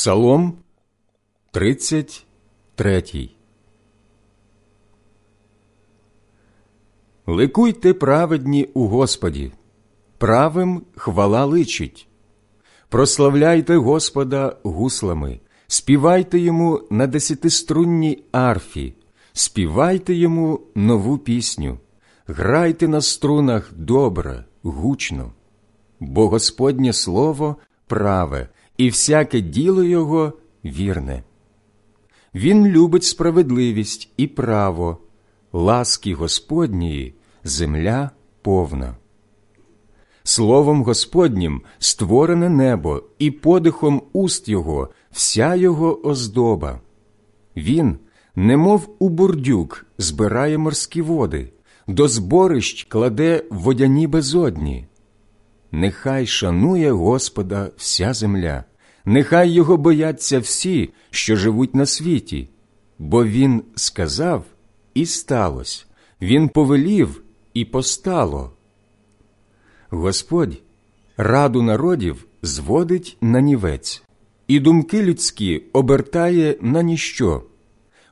Псалом 33 Ликуйте праведні у Господі, правим хвала личить. Прославляйте Господа гуслами, співайте йому на десятиструнній арфі, співайте йому нову пісню, грайте на струнах добре, гучно, бо Господнє Слово праве, і всяке діло Його вірне. Він любить справедливість і право, ласки Господньої земля повна. Словом Господнім створене небо, і подихом уст Його вся його оздоба. Він, немов у бурдюк, збирає морські води, до зборищ кладе водяні безодні. Нехай шанує Господа вся земля, нехай його бояться всі, що живуть на світі, бо Він сказав і сталося, Він повелів і постало. Господь раду народів зводить на нівець, і думки людські обертає на ніщо.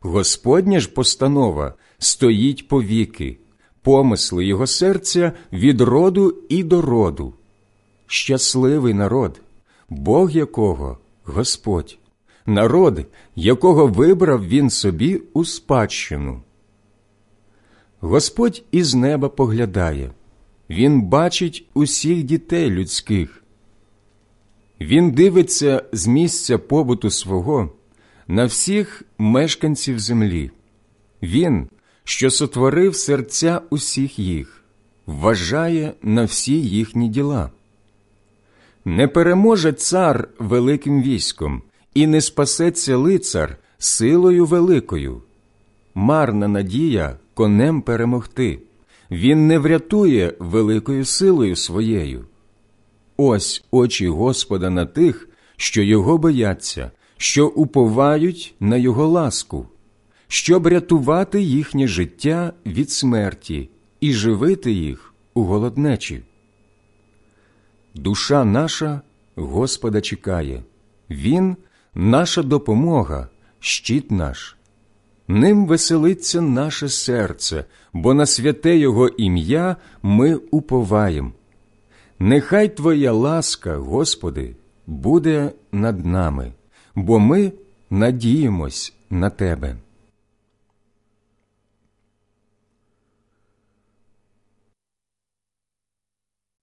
Господня ж постанова стоїть повіки, помисли його серця від роду і до роду. Щасливий народ, Бог якого Господь, народ, якого вибрав він собі у спадщину. Господь із неба поглядає, Він бачить усіх дітей людських. Він дивиться з місця побуту свого на всіх мешканців землі. Він, що сотворив серця усіх їх, вважає на всі їхні діла. Не переможе цар великим військом, і не спасеться лицар силою великою. Марна надія конем перемогти. Він не врятує великою силою своєю. Ось очі Господа на тих, що його бояться, що уповають на його ласку, щоб рятувати їхнє життя від смерті і живити їх у голоднечі. Душа наша Господа чекає, Він наша допомога, щит наш. Ним веселиться наше серце, бо на святе Його ім'я ми уповаєм. Нехай Твоя ласка, Господи, буде над нами, бо ми надіємось на Тебе.